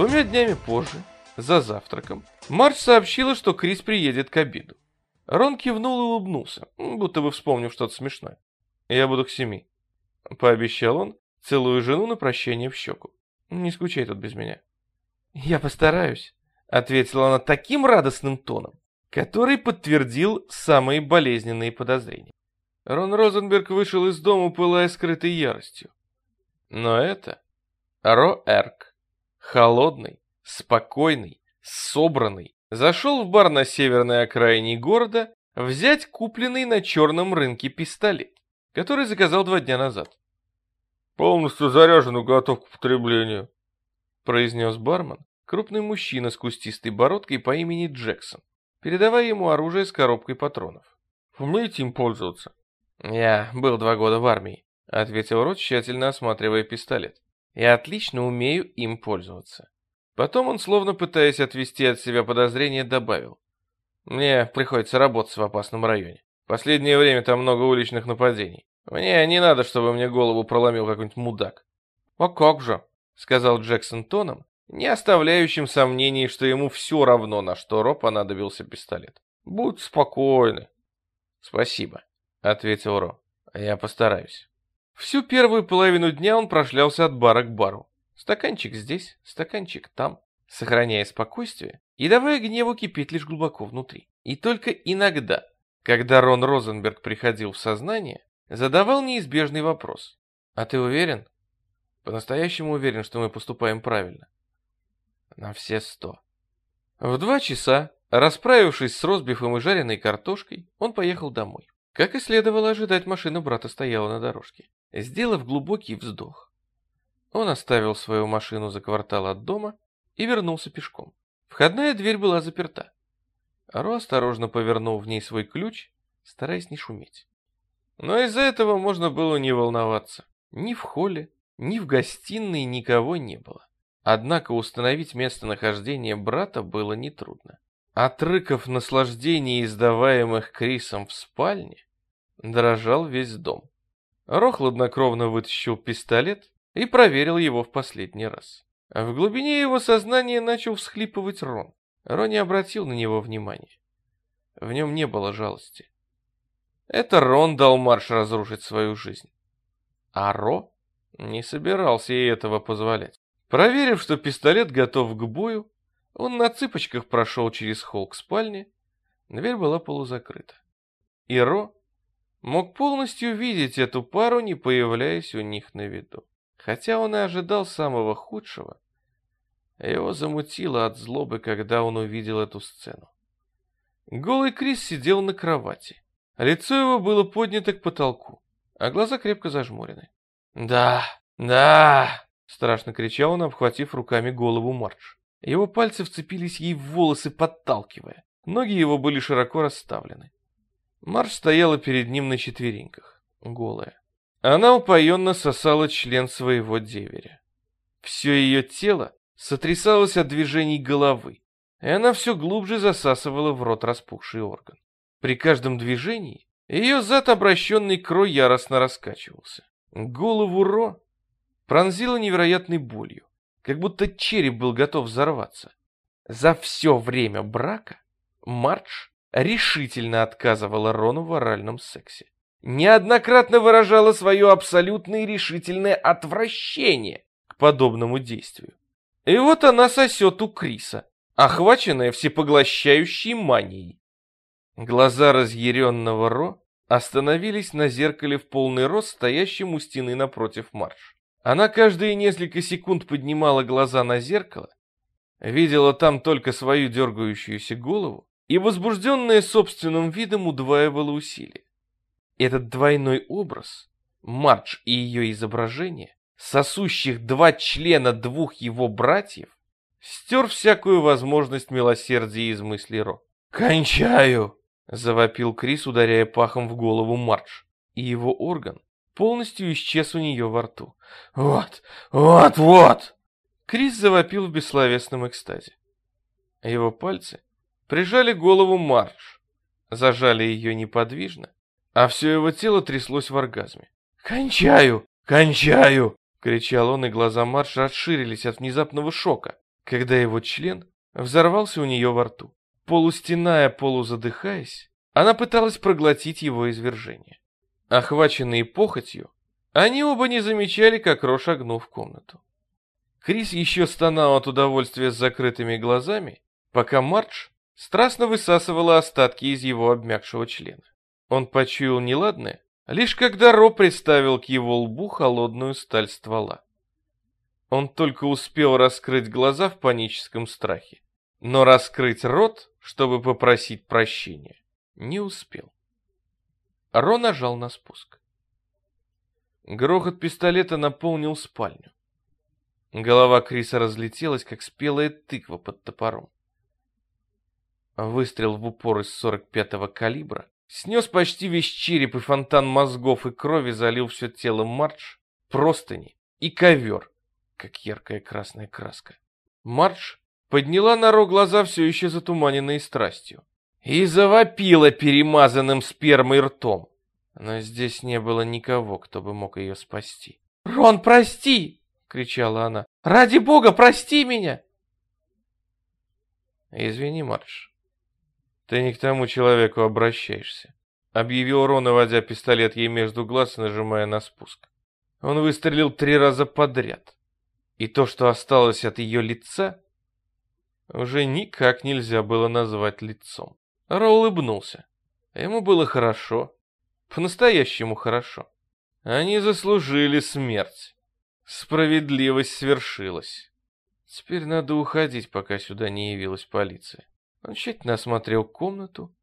Двумя днями позже, за завтраком, Марч сообщила, что Крис приедет к обеду. Рон кивнул и улыбнулся, будто бы вспомнив что-то смешное. «Я буду к семи», — пообещал он, целую жену на прощание в щеку. «Не скучай тут без меня». «Я постараюсь», — ответила она таким радостным тоном, который подтвердил самые болезненные подозрения. Рон Розенберг вышел из дома, пылая скрытой яростью. Но это Ро Эрк холодный, спокойный, собранный, зашел в бар на северной окраине города взять купленный на черном рынке пистолет, который заказал два дня назад. «Полностью заряжен и готов к потреблению», — произнес бармен, крупный мужчина с кустистой бородкой по имени Джексон, передавая ему оружие с коробкой патронов. «Умеете им пользоваться?» «Я был два года в армии», — ответил Рот, тщательно осматривая пистолет. Я отлично умею им пользоваться. Потом он, словно пытаясь отвести от себя подозрения, добавил. Мне приходится работать в опасном районе. Последнее время там много уличных нападений. Мне не надо, чтобы мне голову проломил какой-нибудь мудак. А как же, сказал Джексон тоном, не оставляющим сомнений, что ему все равно, на что Ро понадобился пистолет. Будь спокойны. Спасибо, ответил Ро. Я постараюсь. Всю первую половину дня он прошлялся от бара к бару. Стаканчик здесь, стаканчик там, сохраняя спокойствие и давая гневу кипеть лишь глубоко внутри. И только иногда, когда Рон Розенберг приходил в сознание, задавал неизбежный вопрос. «А ты уверен?» «По-настоящему уверен, что мы поступаем правильно?» «На все сто». В два часа, расправившись с розбифом и жареной картошкой, он поехал домой. Как и следовало ожидать, машина брата стояла на дорожке. Сделав глубокий вздох, он оставил свою машину за квартал от дома и вернулся пешком. Входная дверь была заперта. Ро осторожно повернул в ней свой ключ, стараясь не шуметь. Но из-за этого можно было не волноваться. Ни в холле, ни в гостиной никого не было. Однако установить местонахождение брата было нетрудно. От рыков наслаждения, издаваемых Крисом в спальне, дрожал весь дом. Ро хладнокровно вытащил пистолет и проверил его в последний раз. В глубине его сознания начал всхлипывать Рон. Ро не обратил на него внимания. В нем не было жалости. Это Рон дал марш разрушить свою жизнь. А Ро не собирался и этого позволять. Проверив, что пистолет готов к бою, он на цыпочках прошел через холл к спальне. Дверь была полузакрыта. И Ро мог полностью видеть эту пару, не появляясь у них на виду. Хотя он и ожидал самого худшего, его замутило от злобы, когда он увидел эту сцену. Голый Крис сидел на кровати. Лицо его было поднято к потолку, а глаза крепко зажмурены. «Да, да!» — страшно кричал он, обхватив руками голову Мардж. Его пальцы вцепились ей в волосы, подталкивая. Ноги его были широко расставлены. Марш стояла перед ним на четвереньках, голая. Она упоенно сосала член своего деверя. Все ее тело сотрясалось от движений головы, и она все глубже засасывала в рот распухший орган. При каждом движении ее зад, обращенный к Ро, яростно раскачивался. Голову Ро пронзила невероятной болью, как будто череп был готов взорваться. За все время брака Мардж решительно отказывала Рону в оральном сексе. Неоднократно выражала свое абсолютное и решительное отвращение к подобному действию. И вот она сосет у Криса, охваченная всепоглощающей манией. Глаза разъяренного Ро остановились на зеркале в полный рост, стоящем у стены напротив Марш. Она каждые несколько секунд поднимала глаза на зеркало, видела там только свою дергающуюся голову и, возбужденная собственным видом, удваивала усилия. Этот двойной образ, Мардж и ее изображение, сосущих два члена двух его братьев, стер всякую возможность милосердия из мыслей Ро. «Кончаю!» — завопил Крис, ударяя пахом в голову Мардж, и его орган полностью исчез у нее во рту. «Вот, вот, вот!» Крис завопил в бессловесном экстазе. Его пальцы прижали голову Мардж, зажали ее неподвижно, а все его тело тряслось в оргазме. «Кончаю! Кончаю!» — кричал он, и глаза Марша расширились от внезапного шока, когда его член взорвался у нее во рту. Полустеная, полузадыхаясь, она пыталась проглотить его извержение. Охваченные похотью, они оба не замечали, как Ро шагнул в комнату. Крис еще стонал от удовольствия с закрытыми глазами, пока Мардж страстно высасывала остатки из его обмякшего члена. Он почуял неладное, лишь когда Ро приставил к его лбу холодную сталь ствола. Он только успел раскрыть глаза в паническом страхе, но раскрыть рот, чтобы попросить прощения, не успел. Ро нажал на спуск. Грохот пистолета наполнил спальню. Голова Криса разлетелась, как спелая тыква под топором. Выстрел в упор из 45-го калибра Снес почти весь череп, и фонтан мозгов и крови залил все тело Мардж, простыни и ковер, как яркая красная краска. Мардж подняла на Ро глаза, все еще затуманенные страстью, и завопила перемазанным спермой ртом. Но здесь не было никого, кто бы мог ее спасти. «Рон, прости!» — кричала она. «Ради бога, прости меня!» «Извини, Мардж, «Ты не к тому человеку обращаешься», — объявил Рон, наводя пистолет ей между глаз и нажимая на спуск. Он выстрелил три раза подряд, и то, что осталось от ее лица, уже никак нельзя было назвать лицом. Ро улыбнулся. Ему было хорошо, по-настоящему хорошо. Они заслужили смерть. Справедливость свершилась. Теперь надо уходить, пока сюда не явилась полиция. Он тщательно осмотрел комнату.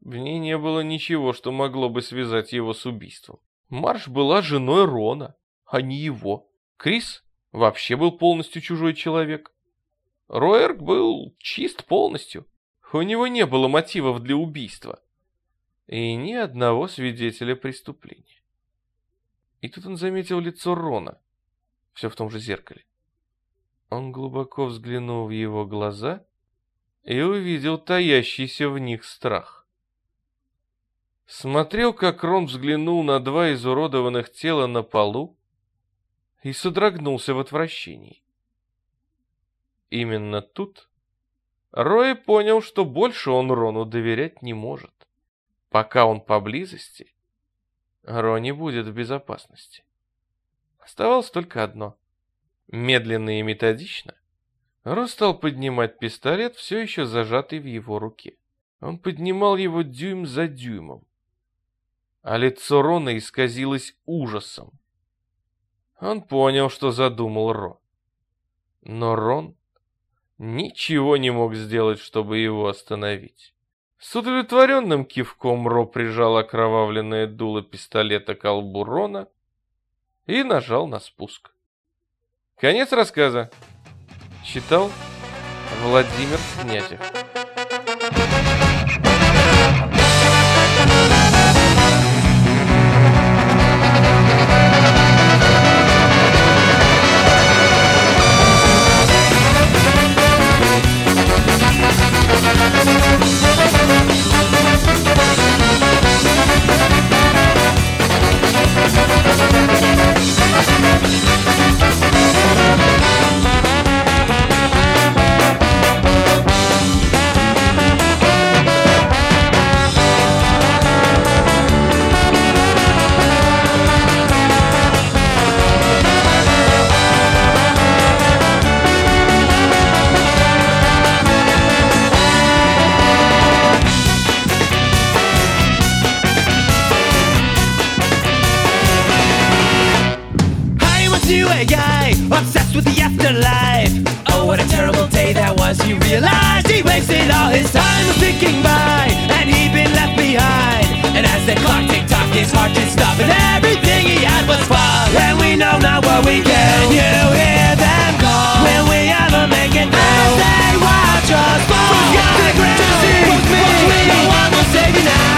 В ней не было ничего, что могло бы связать его с убийством. Марш была женой Рона, а не его. Крис вообще был полностью чужой человек. Роерк был чист полностью. У него не было мотивов для убийства. И ни одного свидетеля преступления. И тут он заметил лицо Рона, все в том же зеркале. Он глубоко взглянул в его глаза и увидел таящийся в них страх. Смотрел, как Рон взглянул на два изуродованных тела на полу и содрогнулся в отвращении. Именно тут Рой понял, что больше он Рону доверять не может. Пока он поблизости, Ро не будет в безопасности. Оставалось только одно. Медленно и методично Ро стал поднимать пистолет, все еще зажатый в его руке. Он поднимал его дюйм за дюймом. А лицо Рона исказилось ужасом. Он понял, что задумал Ро. Но Рон ничего не мог сделать, чтобы его остановить. С удовлетворенным кивком Ро прижал окровавленное дуло пистолета к колбу Рона и нажал на спуск. Конец рассказа. Читал Владимир Князев. to a guy obsessed with the afterlife. Oh, what a terrible day that was. He realized he wasted all his time thinking by, and he'd been left behind. And as the clock ticked off, his heart did stop, and everything he had was fun. And we know not what we. Can you hear them call? Will we ever make it out? They watch us fall. From the ground, to the sea, me. No one will save you now.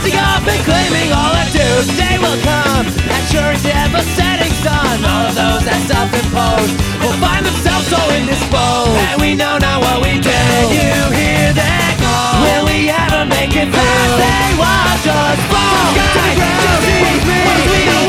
Dancing up and claiming all our Tuesday will come And sure as ever setting sun All of those that self-impose Will find themselves so indisposed. And we know not what we do. Can you hear that call? Will we ever make it past? They watch us fall. Sky to the ground, once we